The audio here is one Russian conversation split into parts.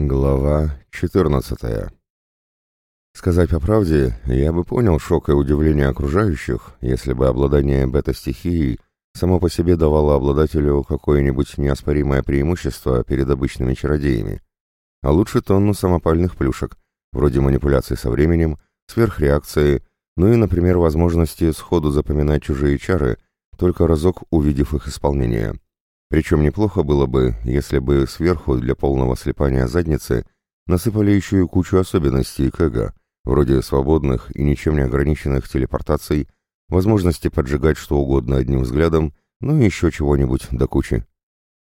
Глава 14 Сказать по правде, я бы понял шок и удивление окружающих, если бы обладание бета-стихией само по себе давало обладателю какое-нибудь неоспоримое преимущество перед обычными чародеями, а лучше тонну самопальных плюшек, вроде манипуляций со временем, сверхреакции, ну и, например, возможности сходу запоминать чужие чары, только разок увидев их исполнение. Причем неплохо было бы, если бы сверху для полного слепания задницы насыпали еще и кучу особенностей КГ, вроде свободных и ничем не ограниченных телепортаций, возможности поджигать что угодно одним взглядом, ну и еще чего-нибудь до кучи.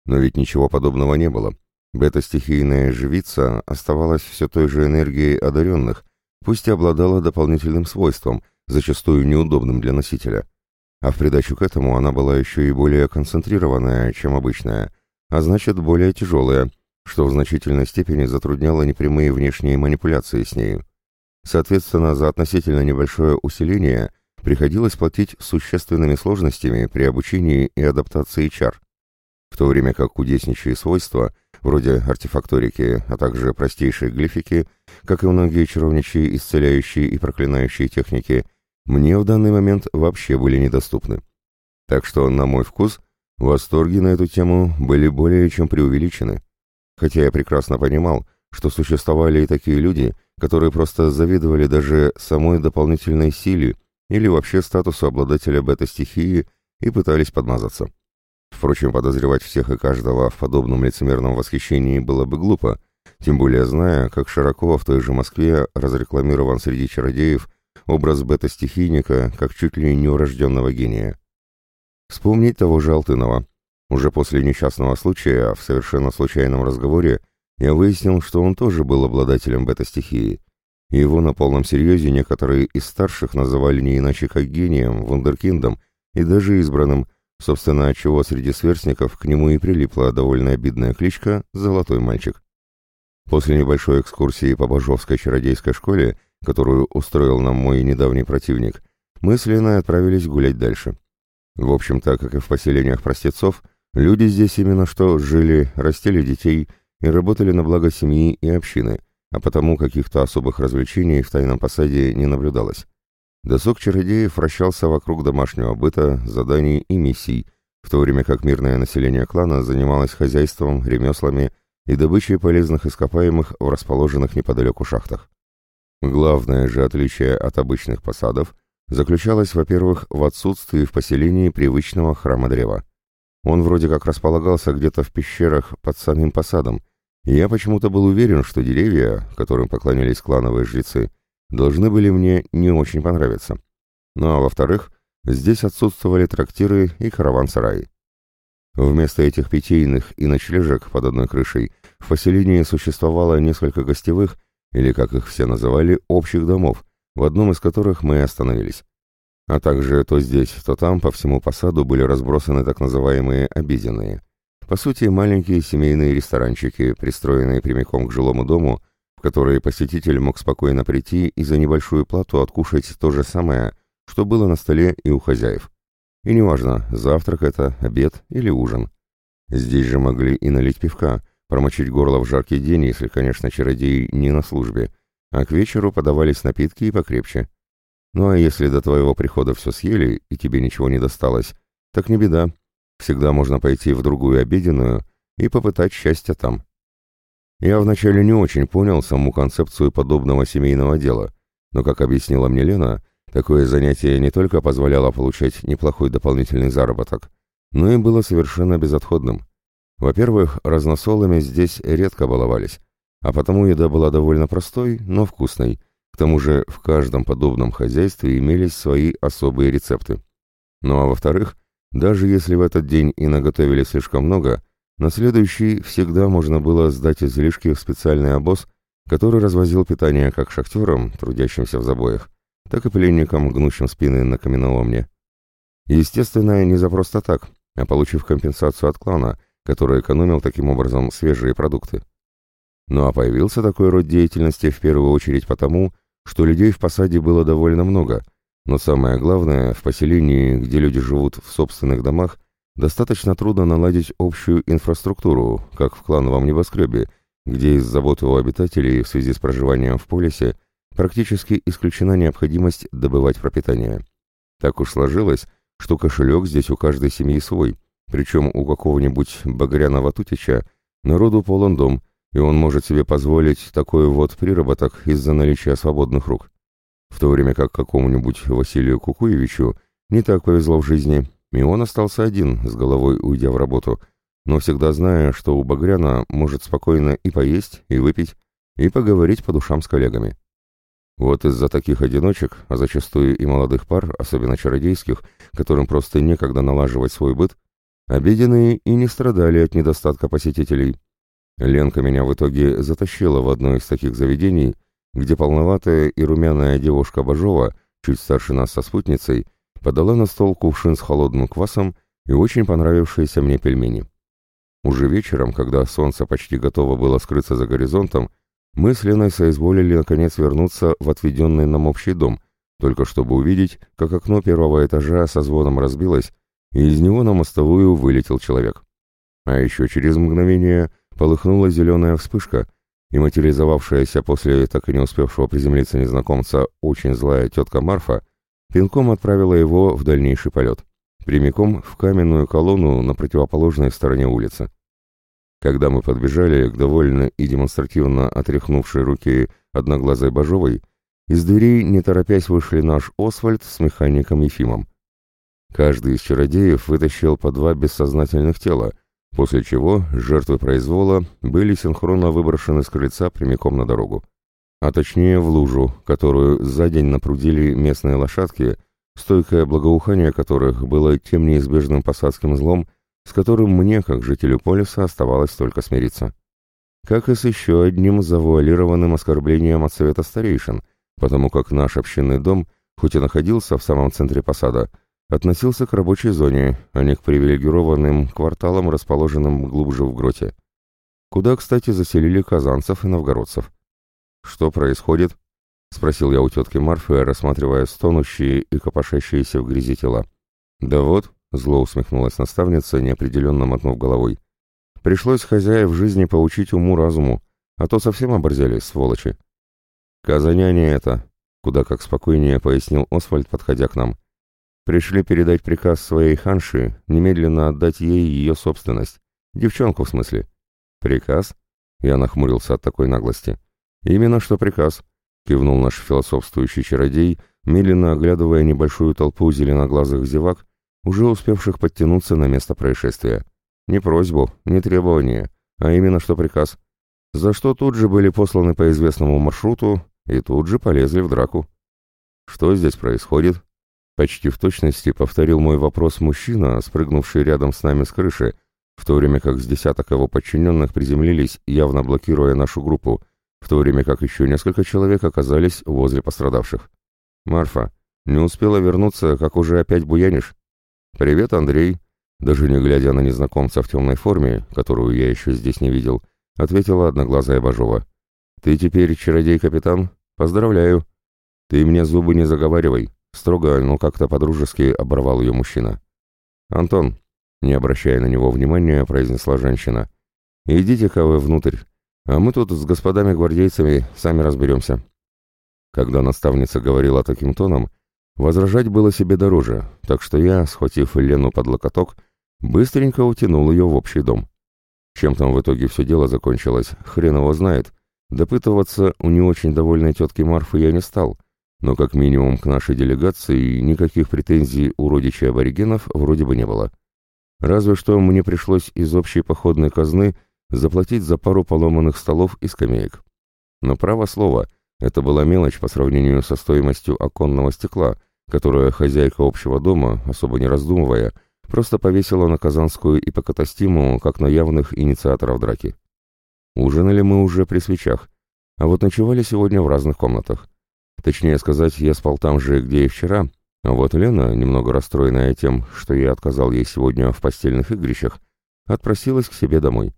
Но ведь ничего подобного не было. Бета-стихийная живица оставалась все той же энергией одаренных, пусть и обладала дополнительным свойством, зачастую неудобным для носителя – а в придачу к этому она была еще и более концентрированная, чем обычная, а значит более тяжелая, что в значительной степени затрудняло непрямые внешние манипуляции с нею. Соответственно, за относительно небольшое усиление приходилось платить существенными сложностями при обучении и адаптации чар, в то время как кудесничьи свойства, вроде артефакторики, а также простейшие глифики, как и многие чаровничьи, исцеляющие и проклинающие техники – мне в данный момент вообще были недоступны. Так что, на мой вкус, восторги на эту тему были более чем преувеличены. Хотя я прекрасно понимал, что существовали и такие люди, которые просто завидовали даже самой дополнительной силе или вообще статусу обладателя бета-стихии и пытались подмазаться. Впрочем, подозревать всех и каждого в подобном лицемерном восхищении было бы глупо, тем более зная, как широко в той же Москве разрекламирован среди чародеев образ бета-стихийника как чуть ли не урожденного гения. Вспомнить того же Алтынова. Уже после несчастного случая, в совершенно случайном разговоре, я выяснил, что он тоже был обладателем бета-стихии. Его на полном серьезе некоторые из старших называли не иначе как гением, вундеркиндом и даже избранным, собственно, отчего среди сверстников к нему и прилипла довольно обидная кличка «Золотой мальчик». После небольшой экскурсии по Бажовской чародейской школе которую устроил нам мой недавний противник, мы с Леной отправились гулять дальше. В общем-то, как и в поселениях простецов, люди здесь именно что жили, растили детей и работали на благо семьи и общины, а потому каких-то особых развлечений в тайном посаде не наблюдалось. Досок чародеев вращался вокруг домашнего быта, заданий и миссий, в то время как мирное население клана занималось хозяйством, ремеслами и добычей полезных ископаемых в расположенных неподалеку шахтах. Главное же отличие от обычных посадов заключалось, во-первых, в отсутствии в поселении привычного храма древа. Он вроде как располагался где-то в пещерах под самим посадом, и я почему-то был уверен, что деревья, которым поклонялись клановые жрецы, должны были мне не очень понравиться. Ну а во-вторых, здесь отсутствовали трактиры и караван-сараи. Вместо этих питейных и ночлежек под одной крышей в поселении существовало несколько гостевых или, как их все называли, общих домов, в одном из которых мы остановились. А также то здесь, то там по всему посаду были разбросаны так называемые обеденные. По сути, маленькие семейные ресторанчики, пристроенные прямиком к жилому дому, в которые посетитель мог спокойно прийти и за небольшую плату откушать то же самое, что было на столе и у хозяев. И неважно, завтрак это, обед или ужин. Здесь же могли и налить пивка, промочить горло в жаркий день, если, конечно, чародей не на службе, а к вечеру подавались напитки и покрепче. Ну а если до твоего прихода все съели и тебе ничего не досталось, так не беда, всегда можно пойти в другую обеденную и попытать счастья там. Я вначале не очень понял саму концепцию подобного семейного дела, но, как объяснила мне Лена, такое занятие не только позволяло получать неплохой дополнительный заработок, но и было совершенно безотходным. Во-первых, разносолами здесь редко баловались, а потому еда была довольно простой, но вкусной. К тому же в каждом подобном хозяйстве имелись свои особые рецепты. Ну а во-вторых, даже если в этот день и наготовили слишком много, на следующий всегда можно было сдать излишки в специальный обоз, который развозил питание как шахтерам, трудящимся в забоях, так и пленникам, гнущим спины на каменоломне. Естественно, не за просто так, а получив компенсацию от клана – который экономил таким образом свежие продукты. Ну а появился такой род деятельности в первую очередь потому, что людей в посаде было довольно много, но самое главное, в поселении, где люди живут в собственных домах, достаточно трудно наладить общую инфраструктуру, как в клановом небоскребе, где из заботы у обитателей в связи с проживанием в полисе практически исключена необходимость добывать пропитание. Так уж сложилось, что кошелек здесь у каждой семьи свой, причем у какого-нибудь Багряного Тутича народу полон дом, и он может себе позволить такой вот приработок из-за наличия свободных рук. В то время как какому-нибудь Василию Кукуевичу не так повезло в жизни, и он остался один, с головой уйдя в работу, но всегда зная, что у Багряна может спокойно и поесть, и выпить, и поговорить по душам с коллегами. Вот из-за таких одиночек, а зачастую и молодых пар, особенно чародейских, которым просто некогда налаживать свой быт, обеденные и не страдали от недостатка посетителей. Ленка меня в итоге затащила в одно из таких заведений, где полноватая и румяная девушка Бажова, чуть старше нас со спутницей, подала на стол кувшин с холодным квасом и очень понравившиеся мне пельмени. Уже вечером, когда солнце почти готово было скрыться за горизонтом, мы с Леной соизволили наконец вернуться в отведенный нам общий дом, только чтобы увидеть, как окно первого этажа со звоном разбилось, и из него на мостовую вылетел человек. А еще через мгновение полыхнула зеленая вспышка, и материализовавшаяся после так и не успевшего приземлиться незнакомца очень злая тетка Марфа пинком отправила его в дальнейший полет, прямиком в каменную колонну на противоположной стороне улицы. Когда мы подбежали к довольно и демонстративно отряхнувшей руки одноглазой Бажовой, из дверей, не торопясь, вышли наш Освальд с механиком Ефимом. Каждый из чародеев вытащил по два бессознательных тела, после чего жертвы произвола были синхронно выброшены с крыльца прямиком на дорогу. А точнее в лужу, которую за день напрудили местные лошадки, стойкое благоухание которых было тем неизбежным посадским злом, с которым мне, как жителю полиса, оставалось только смириться. Как и с еще одним завуалированным оскорблением от Совета Старейшин, потому как наш общинный дом, хоть и находился в самом центре посада, относился к рабочей зоне, а не к привилегированным кварталам, расположенным глубже в гроте. Куда, кстати, заселили казанцев и новгородцев. «Что происходит?» — спросил я у тетки Марфы, рассматривая стонущие и копошащиеся в грязи тела. «Да вот», Зло усмехнулась наставница, неопределенно мотнув головой. Пришлось хозяев жизни поучить уму-разуму, а то совсем оборзели, сволочи. «Казаняне это», — куда как спокойнее пояснил Освальд, подходя к нам. «Пришли передать приказ своей ханши немедленно отдать ей ее собственность. Девчонку, в смысле». «Приказ?» — я нахмурился от такой наглости. «Именно что приказ», — кивнул наш философствующий чародей, медленно оглядывая небольшую толпу зеленоглазых зевак, уже успевших подтянуться на место происшествия. Не просьбу, не требование, а именно что приказ. За что тут же были посланы по известному маршруту и тут же полезли в драку. Что здесь происходит? Почти в точности повторил мой вопрос мужчина, спрыгнувший рядом с нами с крыши, в то время как с десяток его подчиненных приземлились, явно блокируя нашу группу, в то время как еще несколько человек оказались возле пострадавших. «Марфа, не успела вернуться, как уже опять буянишь?» «Привет, Андрей!» Даже не глядя на незнакомца в темной форме, которую я еще здесь не видел, ответила одноглазая Бажова. «Ты теперь чародей-капитан? Поздравляю!» «Ты мне зубы не заговаривай!» Строго, но как-то по-дружески оборвал ее мужчина. «Антон!» Не обращая на него внимания, произнесла женщина. «Идите-ка вы внутрь, а мы тут с господами-гвардейцами сами разберемся». Когда наставница говорила таким тоном, Возражать было себе дороже, так что я, схватив Лену под локоток, быстренько утянул ее в общий дом. Чем там в итоге все дело закончилось, хрен его знает. Допытываться у не очень довольной тетки Марфы я не стал, но как минимум к нашей делегации никаких претензий у родичей аборигенов вроде бы не было. Разве что мне пришлось из общей походной казны заплатить за пару поломанных столов и скамеек. Но право слово, это была мелочь по сравнению со стоимостью оконного стекла, которое хозяйка общего дома, особо не раздумывая, просто повесила на казанскую ипокатастиму, как на явных инициаторов драки. Ужинали мы уже при свечах, а вот ночевали сегодня в разных комнатах. Точнее сказать, я спал там же, где и вчера, а вот Лена, немного расстроенная тем, что я отказал ей сегодня в постельных игрищах, отпросилась к себе домой.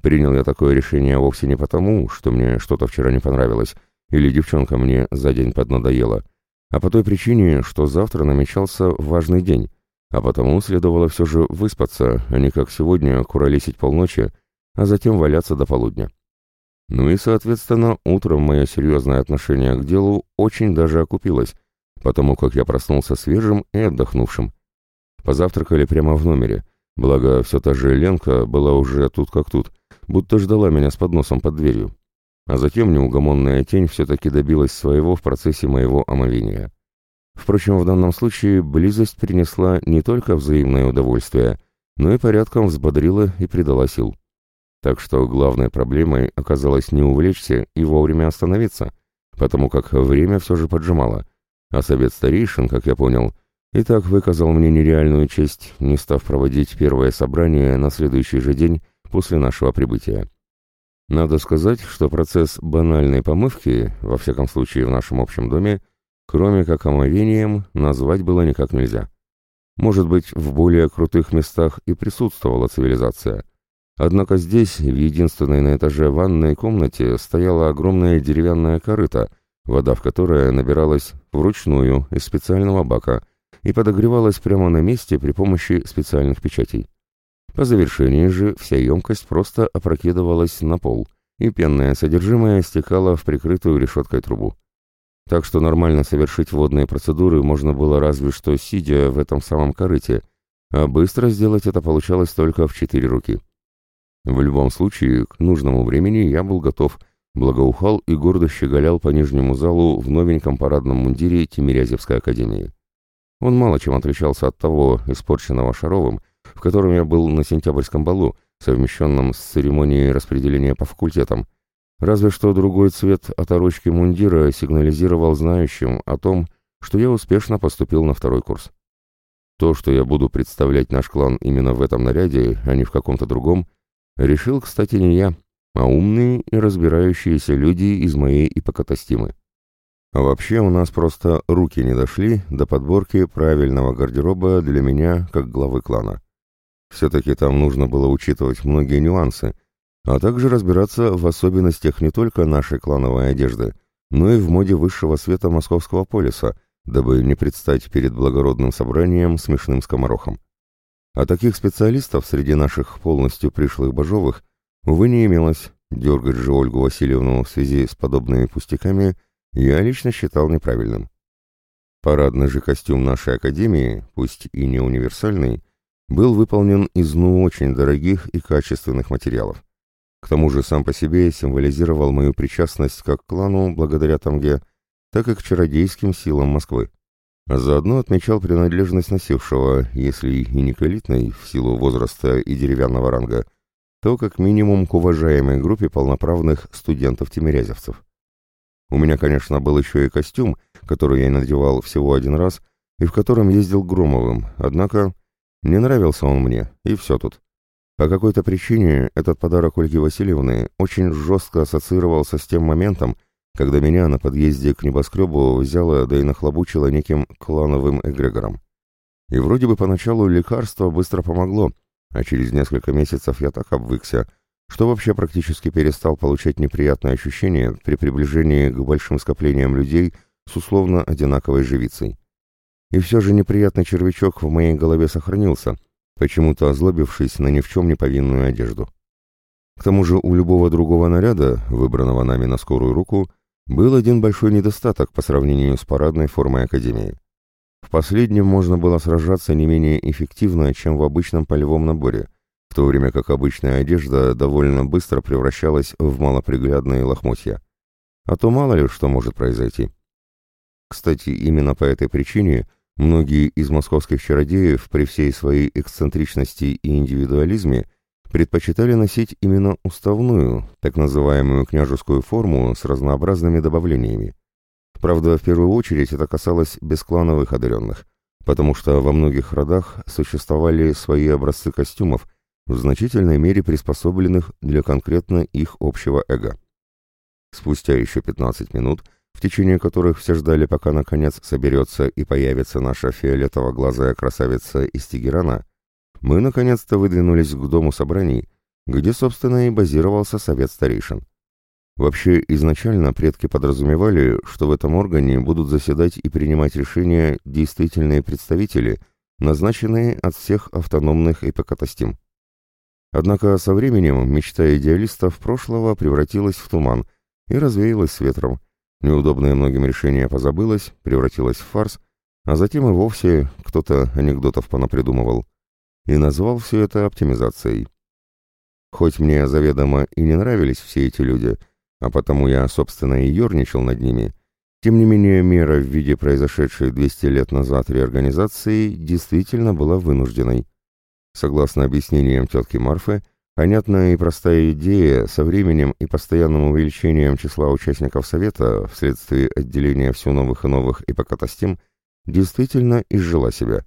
Принял я такое решение вовсе не потому, что мне что-то вчера не понравилось, или девчонка мне за день поднадоела, а по той причине, что завтра намечался важный день, а потому следовало все же выспаться, а не как сегодня куролесить полночи, а затем валяться до полудня. Ну и, соответственно, утром мое серьезное отношение к делу очень даже окупилось, потому как я проснулся свежим и отдохнувшим. Позавтракали прямо в номере, благо все та же Ленка была уже тут как тут, будто ждала меня с подносом под дверью. А затем неугомонная тень все-таки добилась своего в процессе моего омовения. Впрочем, в данном случае близость принесла не только взаимное удовольствие, но и порядком взбодрила и придала сил. Так что главной проблемой оказалось не увлечься и вовремя остановиться, потому как время все же поджимало, а совет старейшин, как я понял, и так выказал мне нереальную честь, не став проводить первое собрание на следующий же день после нашего прибытия. Надо сказать, что процесс банальной помывки, во всяком случае в нашем общем доме, кроме как омовением, назвать было никак нельзя. Может быть, в более крутых местах и присутствовала цивилизация – Однако здесь, в единственной на этаже ванной комнате, стояла огромная деревянная корыта, вода в которой набиралась вручную из специального бака и подогревалась прямо на месте при помощи специальных печатей. По завершении же вся емкость просто опрокидывалась на пол, и пенное содержимое стекало в прикрытую решеткой трубу. Так что нормально совершить водные процедуры можно было разве что сидя в этом самом корыте, а быстро сделать это получалось только в четыре руки. В любом случае, к нужному времени я был готов, благоухал и гордо щеголял по нижнему залу в новеньком парадном мундире Тимирязевской академии. Он мало чем отличался от того, испорченного Шаровым, в котором я был на сентябрьском балу, совмещенном с церемонией распределения по факультетам, разве что другой цвет оторочки мундира сигнализировал знающим о том, что я успешно поступил на второй курс. То, что я буду представлять наш клан именно в этом наряде, а не в каком-то другом – Решил, кстати, не я, а умные и разбирающиеся люди из моей ипокатастимы. А вообще у нас просто руки не дошли до подборки правильного гардероба для меня как главы клана. Все-таки там нужно было учитывать многие нюансы, а также разбираться в особенностях не только нашей клановой одежды, но и в моде высшего света московского полиса, дабы не предстать перед благородным собранием смешным скоморохом. А таких специалистов среди наших полностью пришлых божовых, увы, не имелось. Дергать же Ольгу Васильевну в связи с подобными пустяками я лично считал неправильным. Парадный же костюм нашей академии, пусть и не универсальный, был выполнен из ну очень дорогих и качественных материалов. К тому же сам по себе символизировал мою причастность как к клану благодаря Тамге, так и к чародейским силам Москвы а заодно отмечал принадлежность носившего, если и не к элитной, в силу возраста и деревянного ранга, то как минимум к уважаемой группе полноправных студентов-тимирязевцев. У меня, конечно, был еще и костюм, который я надевал всего один раз, и в котором ездил Громовым, однако не нравился он мне, и все тут. По какой-то причине этот подарок Ольги Васильевны очень жестко ассоциировался с тем моментом, когда меня на подъезде к небоскребу взяло да и нахлобучило неким клановым эгрегором. И вроде бы поначалу лекарство быстро помогло, а через несколько месяцев я так обвыкся, что вообще практически перестал получать неприятные ощущения при приближении к большим скоплениям людей с условно одинаковой живицей. И все же неприятный червячок в моей голове сохранился, почему-то озлобившись на ни в чем не повинную одежду. К тому же у любого другого наряда, выбранного нами на скорую руку, был один большой недостаток по сравнению с парадной формой Академии. В последнем можно было сражаться не менее эффективно, чем в обычном полевом наборе, в то время как обычная одежда довольно быстро превращалась в малоприглядные лохмотья. А то мало ли что может произойти. Кстати, именно по этой причине многие из московских чародеев при всей своей эксцентричности и индивидуализме предпочитали носить именно уставную, так называемую княжескую форму с разнообразными добавлениями. Правда, в первую очередь это касалось бесклановых одаренных, потому что во многих родах существовали свои образцы костюмов, в значительной мере приспособленных для конкретно их общего эго. Спустя еще 15 минут, в течение которых все ждали, пока наконец соберется и появится наша фиолетово-глазая красавица из Тегерана, мы наконец-то выдвинулись к дому собраний, где, собственно, и базировался совет старейшин. Вообще, изначально предки подразумевали, что в этом органе будут заседать и принимать решения действительные представители, назначенные от всех автономных эпокатастим. Однако со временем мечта идеалистов прошлого превратилась в туман и развеялась с ветром. Неудобное многим решение позабылось, превратилось в фарс, а затем и вовсе кто-то анекдотов понапридумывал. И назвал все это оптимизацией. Хоть мне заведомо и не нравились все эти люди, а потому я, собственно, и ерничал над ними, тем не менее мера в виде произошедшей 200 лет назад реорганизации действительно была вынужденной. Согласно объяснениям тетки Марфы, понятная и простая идея со временем и постоянным увеличением числа участников Совета вследствие отделения все новых и новых ипокатастем действительно изжила себя.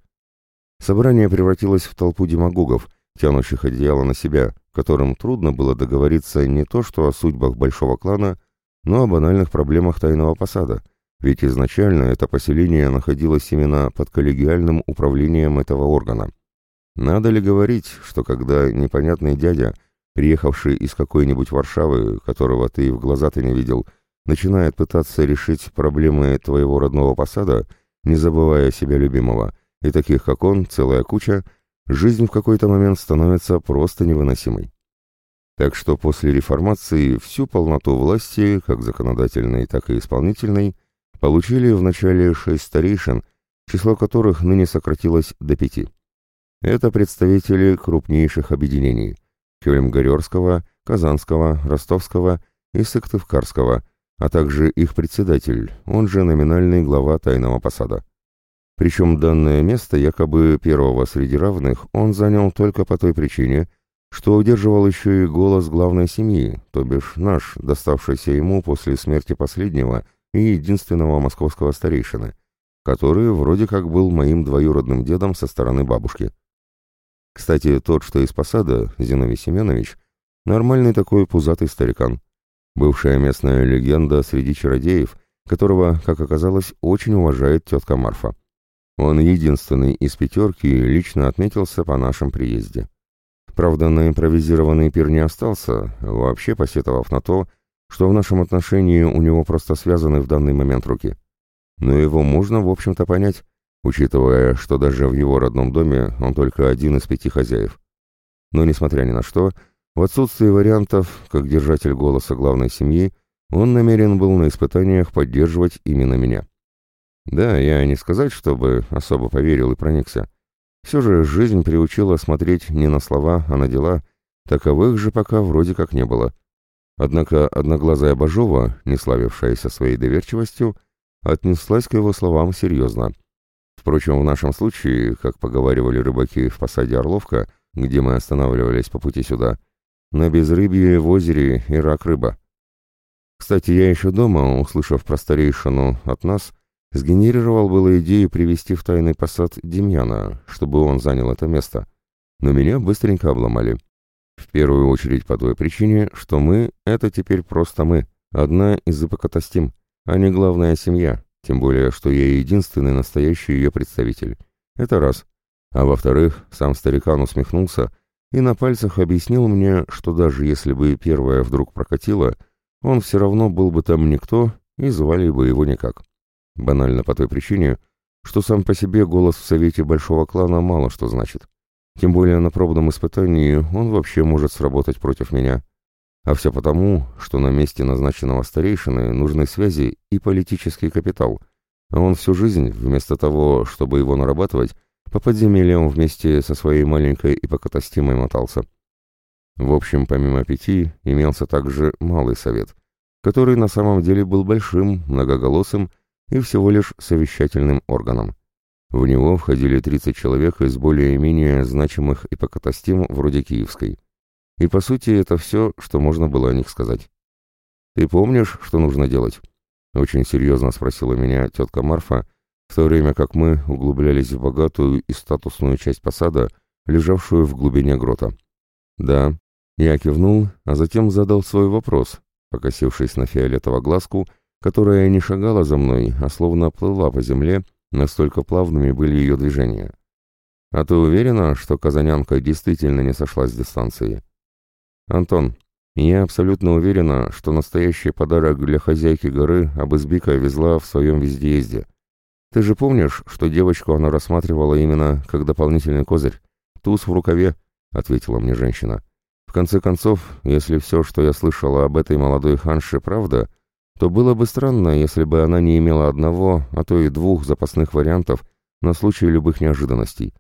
Собрание превратилось в толпу демагогов, тянущих одеяло на себя, которым трудно было договориться не то что о судьбах большого клана, но о банальных проблемах тайного посада, ведь изначально это поселение находилось именно под коллегиальным управлением этого органа. Надо ли говорить, что когда непонятный дядя, приехавший из какой-нибудь Варшавы, которого ты в глаза-то не видел, начинает пытаться решить проблемы твоего родного посада, не забывая себя любимого, и таких, как он, целая куча, жизнь в какой-то момент становится просто невыносимой. Так что после реформации всю полноту власти, как законодательной, так и исполнительной, получили вначале шесть старейшин, число которых ныне сократилось до пяти. Это представители крупнейших объединений – Кёльмгарёрского, Казанского, Ростовского и Сыктывкарского, а также их председатель, он же номинальный глава тайного посада. Причем данное место якобы первого среди равных он занял только по той причине, что удерживал еще и голос главной семьи, то бишь наш, доставшийся ему после смерти последнего и единственного московского старейшины, который вроде как был моим двоюродным дедом со стороны бабушки. Кстати, тот, что из посада, Зиновий Семенович, нормальный такой пузатый старикан. Бывшая местная легенда среди чародеев, которого, как оказалось, очень уважает тетка Марфа. Он единственный из пятерки лично отметился по нашем приезде. Правда, на импровизированный пир не остался, вообще посетовав на то, что в нашем отношении у него просто связаны в данный момент руки. Но его можно, в общем-то, понять учитывая, что даже в его родном доме он только один из пяти хозяев. Но, несмотря ни на что, в отсутствии вариантов, как держатель голоса главной семьи, он намерен был на испытаниях поддерживать именно меня. Да, я не сказать, чтобы особо поверил и проникся. Все же жизнь приучила смотреть не на слова, а на дела, таковых же пока вроде как не было. Однако одноглазая Бажова, не славившаяся своей доверчивостью, отнеслась к его словам серьезно — Впрочем, в нашем случае, как поговаривали рыбаки в посаде Орловка, где мы останавливались по пути сюда, на безрыбье в озере и рак рыба. Кстати, я еще дома, услышав про старейшину от нас, сгенерировал было идею привести в тайный посад Демьяна, чтобы он занял это место. Но меня быстренько обломали. В первую очередь по той причине, что мы — это теперь просто мы, одна из эпокатастим, а не главная семья, тем более, что я единственный настоящий ее представитель. Это раз. А во-вторых, сам старикан усмехнулся и на пальцах объяснил мне, что даже если бы первая вдруг прокатила, он все равно был бы там никто и звали бы его никак. Банально по той причине, что сам по себе голос в совете большого клана мало что значит. Тем более на пробном испытании он вообще может сработать против меня. А все потому, что на месте назначенного старейшины нужны связи и политический капитал, а он всю жизнь, вместо того, чтобы его нарабатывать, по подземельям вместе со своей маленькой ипокатастимой мотался. В общем, помимо пяти, имелся также малый совет, который на самом деле был большим, многоголосым и всего лишь совещательным органом. В него входили 30 человек из более-менее значимых ипокатастим вроде Киевской. И по сути это все, что можно было о них сказать. «Ты помнишь, что нужно делать?» Очень серьезно спросила меня тетка Марфа, в то время как мы углублялись в богатую и статусную часть посада, лежавшую в глубине грота. «Да». Я кивнул, а затем задал свой вопрос, покосившись на фиолетово глазку, которая не шагала за мной, а словно плыла по земле, настолько плавными были ее движения. «А ты уверена, что казанянка действительно не сошла с дистанции?» «Антон, я абсолютно уверена, что настоящий подарок для хозяйки горы Абызбика везла в своем вездеезде. Ты же помнишь, что девочку она рассматривала именно как дополнительный козырь? Туз в рукаве», — ответила мне женщина. конце концов, если все, что я слышала об этой молодой ханше, правда, то было бы странно, если бы она не имела одного, а то и двух запасных вариантов на случай любых неожиданностей.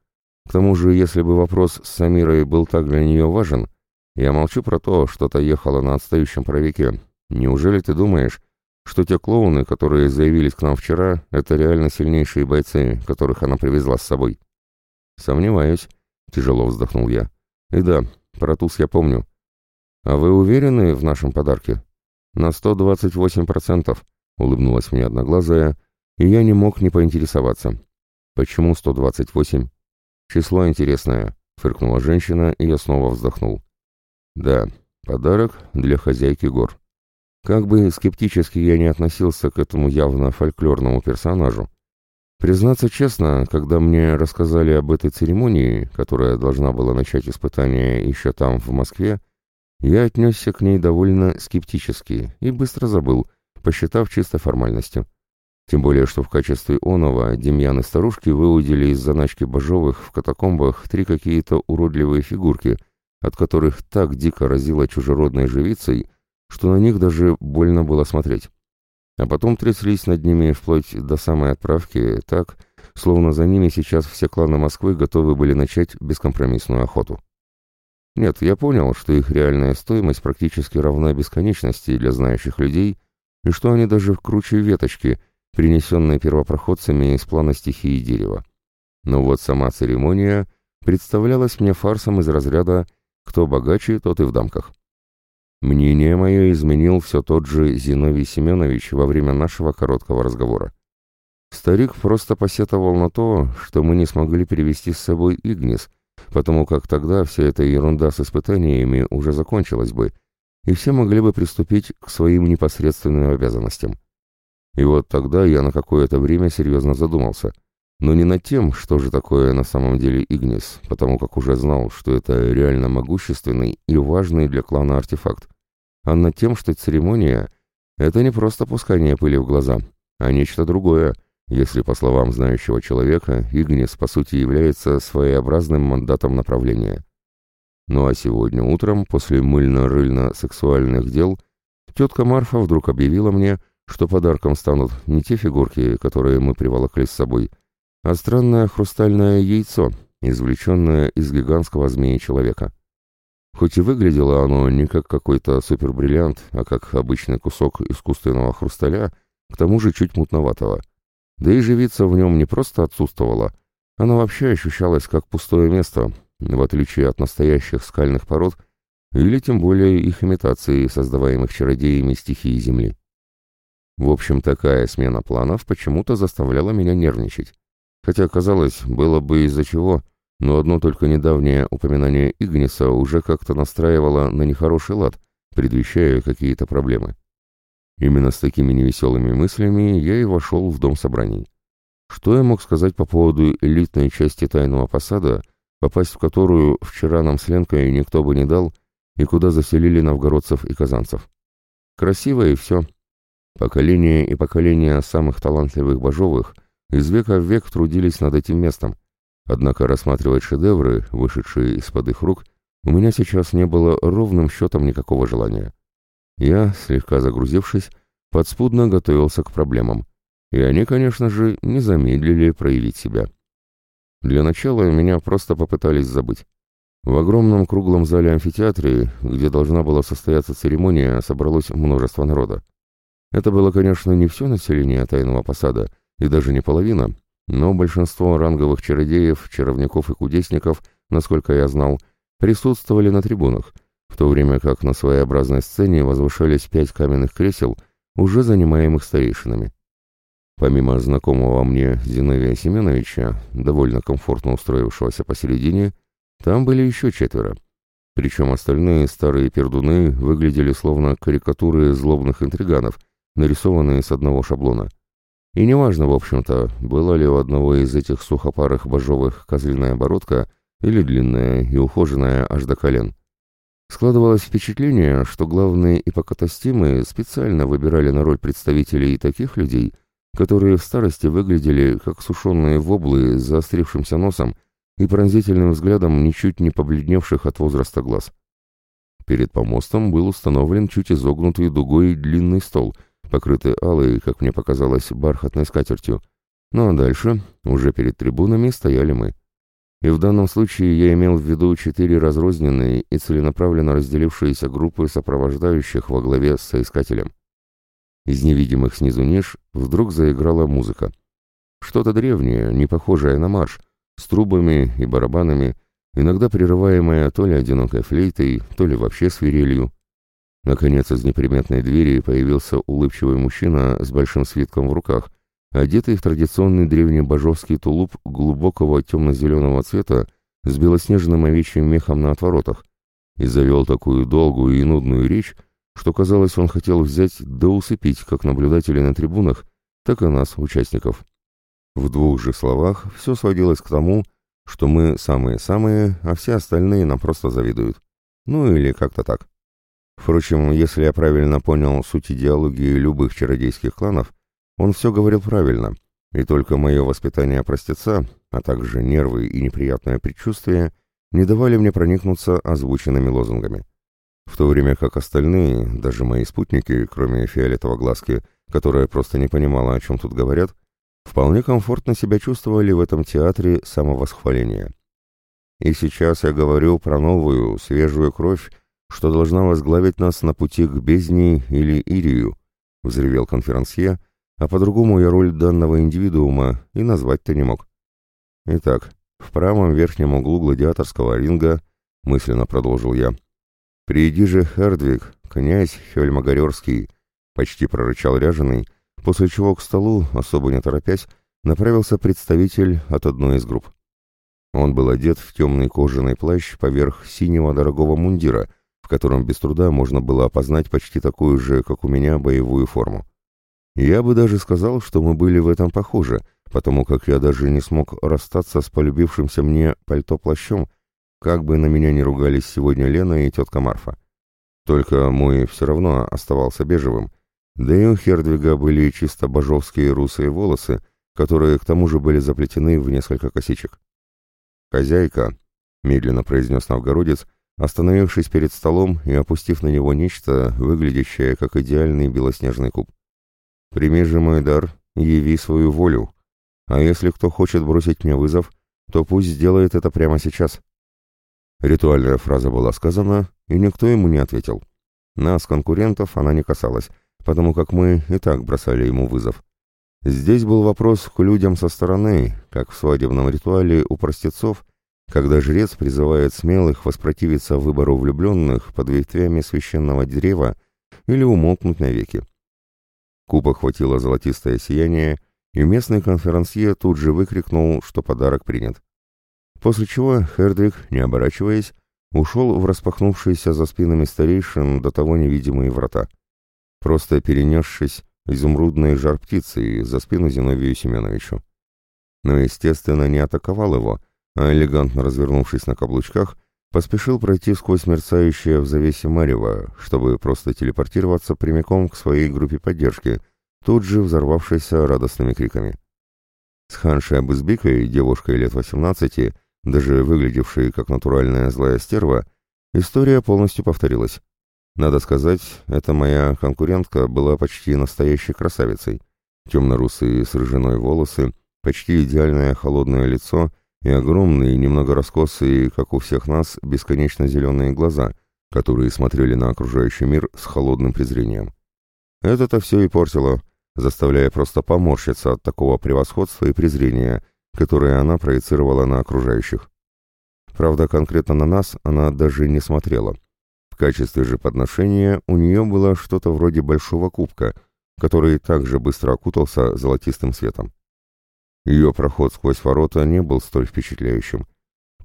К тому же, если бы вопрос с Самирой был так для нее важен, я молчу про то, что та ехала на отстающем правике. Неужели ты думаешь, что те клоуны, которые заявились к нам вчера, это реально сильнейшие бойцы, которых она привезла с собой? Сомневаюсь, тяжело вздохнул я. И да, про туз я помню. А вы уверены в нашем подарке? На 128%, улыбнулась мне одноглазая, и я не мог не поинтересоваться. Почему 128? Число интересное, фыркнула женщина, и я снова вздохнул. Да, подарок для хозяйки гор. Как бы скептически я не относился к этому явно фольклорному персонажу, признаться честно, когда мне рассказали об этой церемонии, которая должна была начать испытание еще там, в Москве, я отнесся к ней довольно скептически и быстро забыл, посчитав чисто формальностью. Тем более, что в качестве оного Демьян и старушки выудили из заначки Бажовых в катакомбах три какие-то уродливые фигурки, от которых так дико разило чужеродной живицей, что на них даже больно было смотреть. А потом тряслись над ними вплоть до самой отправки так, словно за ними сейчас все кланы Москвы готовы были начать бескомпромиссную охоту. Нет, я понял, что их реальная стоимость практически равна бесконечности для знающих людей, и что они даже круче веточки, принесенные первопроходцами из плана стихии дерева. Но вот сама церемония представлялась мне фарсом из разряда «кто богаче, тот и в дамках». Мнение мое изменил все тот же Зиновий Семенович во время нашего короткого разговора. Старик просто посетовал на то, что мы не смогли перевести с собой Игнис, потому как тогда вся эта ерунда с испытаниями уже закончилась бы, и все могли бы приступить к своим непосредственным обязанностям. И вот тогда я на какое-то время серьезно задумался, но не над тем, что же такое на самом деле Игнис, потому как уже знал, что это реально могущественный и важный для клана артефакт, а над тем, что церемония — это не просто пускание пыли в глаза, а нечто другое, если, по словам знающего человека, Игнис по сути является своеобразным мандатом направления. Ну а сегодня утром, после мыльно-рыльно-сексуальных дел, тетка Марфа вдруг объявила мне, что подарком станут не те фигурки, которые мы приволокли с собой, а странное хрустальное яйцо, извлеченное из гигантского змеи-человека. Хоть и выглядело оно не как какой-то супербриллиант, а как обычный кусок искусственного хрусталя, к тому же чуть мутноватого. Да и живица в нем не просто отсутствовала, она вообще ощущалась как пустое место, в отличие от настоящих скальных пород или тем более их имитации, создаваемых чародеями стихии Земли. В общем, такая смена планов почему-то заставляла меня нервничать. Хотя, казалось, было бы из-за чего, но одно только недавнее упоминание Игниса уже как-то настраивало на нехороший лад, предвещая какие-то проблемы. Именно с такими невеселыми мыслями я и вошел в дом собраний. Что я мог сказать по поводу элитной части тайного посада, попасть в которую вчера нам с Ленкой никто бы не дал, и куда заселили новгородцев и казанцев? Красиво и все. Поколение и поколение самых талантливых божовых из века в век трудились над этим местом, Однако рассматривать шедевры, вышедшие из-под их рук, у меня сейчас не было ровным счетом никакого желания. Я, слегка загрузившись, подспудно готовился к проблемам. И они, конечно же, не замедлили проявить себя. Для начала меня просто попытались забыть. В огромном круглом зале амфитеатре, где должна была состояться церемония, собралось множество народа. Это было, конечно, не все население тайного посада, и даже не половина, но большинство ранговых чародеев, чаровников и кудесников, насколько я знал, присутствовали на трибунах, в то время как на своеобразной сцене возвышались пять каменных кресел, уже занимаемых старейшинами. Помимо знакомого мне Зиновия Семеновича, довольно комфортно устроившегося посередине, там были еще четверо. Причем остальные старые пердуны выглядели словно карикатуры злобных интриганов, нарисованные с одного шаблона — и неважно, в общем-то, была ли у одного из этих сухопарых божовых козлиная бородка или длинная и ухоженная аж до колен. Складывалось впечатление, что главные ипокатастимы специально выбирали на роль представителей таких людей, которые в старости выглядели как сушеные воблы с заострившимся носом и пронзительным взглядом ничуть не побледневших от возраста глаз. Перед помостом был установлен чуть изогнутый дугой длинный стол, покрытый алой, как мне показалось, бархатной скатертью. Ну а дальше, уже перед трибунами, стояли мы. И в данном случае я имел в виду четыре разрозненные и целенаправленно разделившиеся группы сопровождающих во главе с соискателем. Из невидимых снизу ниш вдруг заиграла музыка. Что-то древнее, не похожее на марш, с трубами и барабанами, иногда прерываемое то ли одинокой флейтой, то ли вообще свирелью. Наконец из неприметной двери появился улыбчивый мужчина с большим свитком в руках, одетый в традиционный древний божовский тулуп глубокого темно-зеленого цвета с белоснежным овечьим мехом на отворотах, и завел такую долгую и нудную речь, что, казалось, он хотел взять да усыпить как наблюдателей на трибунах, так и нас, участников. В двух же словах все сводилось к тому, что мы самые-самые, а все остальные нам просто завидуют. Ну или как-то так. Впрочем, если я правильно понял суть идеологии любых чародейских кланов, он все говорил правильно, и только мое воспитание простеца, а также нервы и неприятное предчувствие не давали мне проникнуться озвученными лозунгами. В то время как остальные, даже мои спутники, кроме фиолетового глазки, которая просто не понимала, о чем тут говорят, вполне комфортно себя чувствовали в этом театре самовосхваления. И сейчас я говорю про новую, свежую кровь, что должна возглавить нас на пути к бездне или Ирию, взревел конферансье, а по-другому я роль данного индивидуума и назвать-то не мог. Итак, в правом верхнем углу гладиаторского ринга, мысленно продолжил я, «Приди же, Хердвиг, князь Хельмагарерский», — почти прорычал ряженый, после чего к столу, особо не торопясь, направился представитель от одной из групп. Он был одет в темный кожаный плащ поверх синего дорогого мундира, в котором без труда можно было опознать почти такую же, как у меня, боевую форму. Я бы даже сказал, что мы были в этом похожи, потому как я даже не смог расстаться с полюбившимся мне пальто-плащом, как бы на меня не ругались сегодня Лена и тетка Марфа. Только мой все равно оставался бежевым, да и у Хердвига были чисто божовские русые волосы, которые к тому же были заплетены в несколько косичек. «Хозяйка», — медленно произнес новгородец, остановившись перед столом и опустив на него нечто, выглядящее как идеальный белоснежный куб. «Прими же мой дар, яви свою волю. А если кто хочет бросить мне вызов, то пусть сделает это прямо сейчас». Ритуальная фраза была сказана, и никто ему не ответил. Нас, конкурентов, она не касалась, потому как мы и так бросали ему вызов. Здесь был вопрос к людям со стороны, как в свадебном ритуале у простецов, когда жрец призывает смелых воспротивиться выбору влюбленных под ветвями священного древа или умолкнуть навеки. Куба хватило золотистое сияние, и местный конферансье тут же выкрикнул, что подарок принят после чего Хердвиг, не оборачиваясь, ушел в распахнувшиеся за спинами старейшин до того невидимые врата, просто перенесшись изумрудной жар птицы за спину Зиновию Семеновичу. Но, естественно, не атаковал его, а элегантно развернувшись на каблучках, поспешил пройти сквозь мерцающее в завесе Марева, чтобы просто телепортироваться прямиком к своей группе поддержки, тут же взорвавшейся радостными криками. С Ханшей Абызбикой, девушкой лет 18, даже выглядевшей как натуральная злая стерва, история полностью повторилась. Надо сказать, эта моя конкурентка была почти настоящей красавицей. Темно-русые с рыжиной волосы, почти идеальное холодное лицо и огромные, немного раскосые, как у всех нас, бесконечно зеленые глаза, которые смотрели на окружающий мир с холодным презрением. Это-то все и портило, заставляя просто поморщиться от такого превосходства и презрения – которые она проецировала на окружающих. Правда, конкретно на нас она даже не смотрела. В качестве же подношения у нее было что-то вроде большого кубка, который также быстро окутался золотистым светом. Ее проход сквозь ворота не был столь впечатляющим.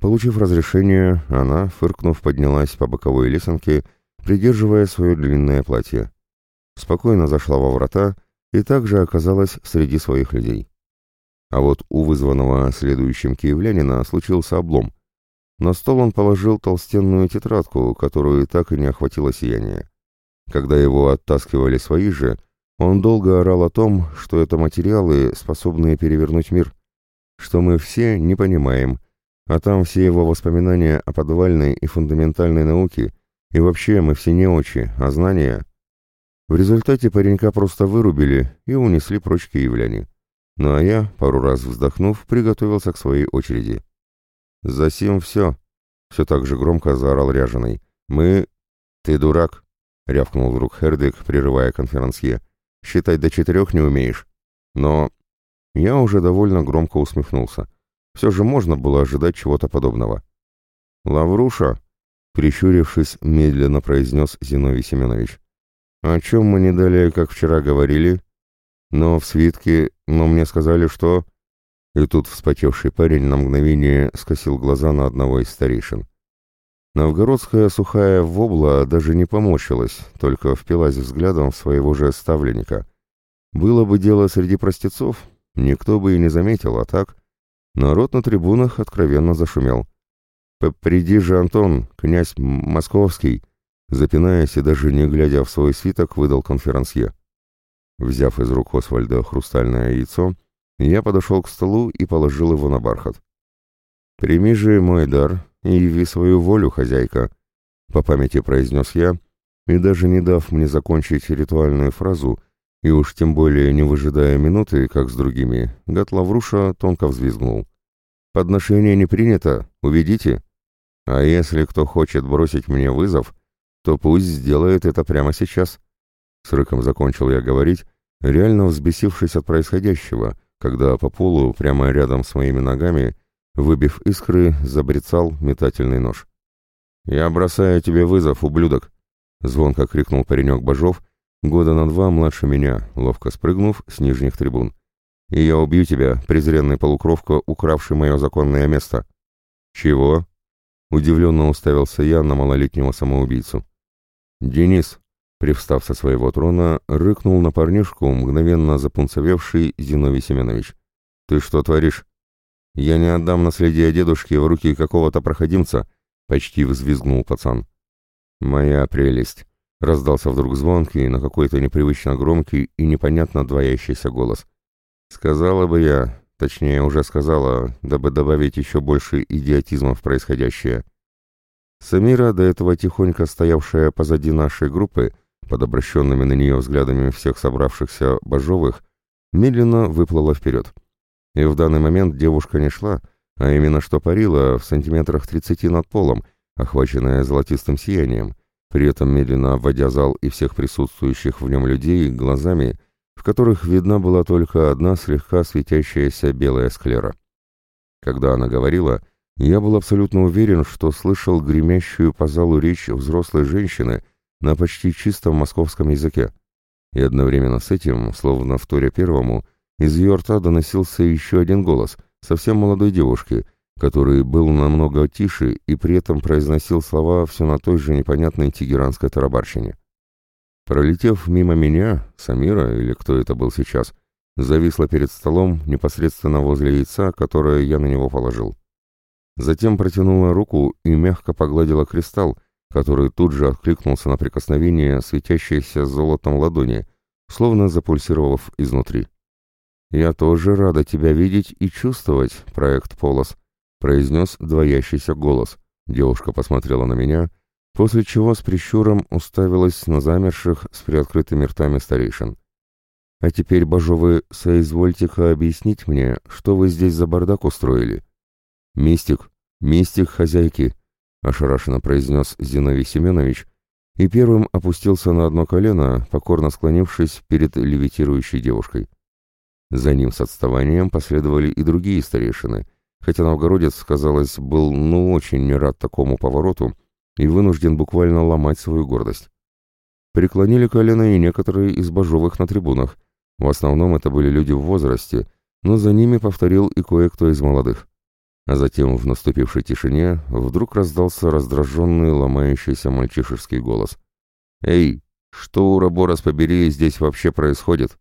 Получив разрешение, она, фыркнув, поднялась по боковой лесенке, придерживая свое длинное платье. Спокойно зашла во врата и также оказалась среди своих людей. А вот у вызванного следующим киевлянина случился облом. На стол он положил толстенную тетрадку, которую так и не охватило сияние. Когда его оттаскивали свои же, он долго орал о том, что это материалы, способные перевернуть мир, что мы все не понимаем, а там все его воспоминания о подвальной и фундаментальной науке И вообще, мы все неучи, а знания... В результате паренька просто вырубили и унесли прочь киевляне. Ну а я, пару раз вздохнув, приготовился к своей очереди. «Засим все!» — все так же громко заорал ряженый. «Мы...» «Ты дурак!» — рявкнул вдруг Хердик, прерывая конферансье. «Считать до четырех не умеешь». Но... Я уже довольно громко усмехнулся. Все же можно было ожидать чего-то подобного. «Лавруша!» — прищурившись, медленно произнес Зиновий Семенович. «О чем мы не далее, как вчера говорили? Но в свитке... Но мне сказали, что...» И тут вспотевший парень на мгновение скосил глаза на одного из старейшин. Новгородская сухая вобла даже не поморщилась, только впилась взглядом в своего же ставленника. Было бы дело среди простецов, никто бы и не заметил, а так... Народ на трибунах откровенно зашумел. «Приди же, Антон, князь Московский!» Запинаясь и даже не глядя в свой свиток, выдал конферансье. Взяв из рук Освальда хрустальное яйцо, я подошел к столу и положил его на бархат. «Прими же мой дар и яви свою волю, хозяйка», — по памяти произнес я, и даже не дав мне закончить ритуальную фразу, и уж тем более не выжидая минуты, как с другими, гад Лавруша тонко взвизгнул. «Подношение не принято, уведите. А если кто хочет бросить мне вызов, то пусть сделает это прямо сейчас». С рыком закончил я говорить, реально взбесившись от происходящего — когда по полу, прямо рядом с моими ногами, выбив искры, забрецал метательный нож. «Я бросаю тебе вызов, ублюдок!» — звонко крикнул паренек Бажов, года на два младше меня, ловко спрыгнув с нижних трибун. «И я убью тебя, презренный полукровка, укравший мое законное место!» «Чего?» — удивленно уставился я на малолетнего самоубийцу. «Денис!» Привстав со своего трона, рыкнул на парнишку, мгновенно запунцовевший Зиновий Семенович. «Ты что творишь?» «Я не отдам наследие дедушки в руки какого-то проходимца», — почти взвизгнул пацан. «Моя прелесть», — раздался вдруг звонкий, на какой-то непривычно громкий и непонятно двоящийся голос. «Сказала бы я, точнее уже сказала, дабы добавить еще больше идиотизма в происходящее». Самира, до этого тихонько стоявшая позади нашей группы, под обращенными на нее взглядами всех собравшихся божовых, медленно выплыла вперед. И в данный момент девушка не шла, а именно что парила в сантиметрах тридцати над полом, охваченная золотистым сиянием, при этом медленно обводя зал и всех присутствующих в нем людей глазами, в которых видна была только одна слегка светящаяся белая склера. Когда она говорила, я был абсолютно уверен, что слышал гремящую по залу речь взрослой женщины, на почти чистом московском языке. И одновременно с этим, словно в торе первому, из ее рта доносился еще один голос, совсем молодой девушки, который был намного тише и при этом произносил слова все на той же непонятной тегеранской тарабарщине. Пролетев мимо меня, Самира, или кто это был сейчас, зависла перед столом непосредственно возле яйца, которое я на него положил. Затем протянула руку и мягко погладила кристалл, который тут же откликнулся на прикосновение светящейся золотом ладони, словно запульсировав изнутри. «Я тоже рада тебя видеть и чувствовать, проект Полос», — произнес двоящийся голос. Девушка посмотрела на меня, после чего с прищуром уставилась на замерших с приоткрытыми ртами старейшин. «А теперь, божовы, соизвольте-ка объяснить мне, что вы здесь за бардак устроили?» «Мистик, мистик хозяйки», — ошарашенно произнес Зиновий Семенович и первым опустился на одно колено, покорно склонившись перед левитирующей девушкой. За ним с отставанием последовали и другие старейшины, хотя новгородец, казалось, был ну очень не рад такому повороту и вынужден буквально ломать свою гордость. Преклонили колено и некоторые из божовых на трибунах, в основном это были люди в возрасте, но за ними повторил и кое-кто из молодых. А затем в наступившей тишине вдруг раздался раздраженный, ломающийся мальчишеский голос. «Эй, что, Ураборос побери, здесь вообще происходит?»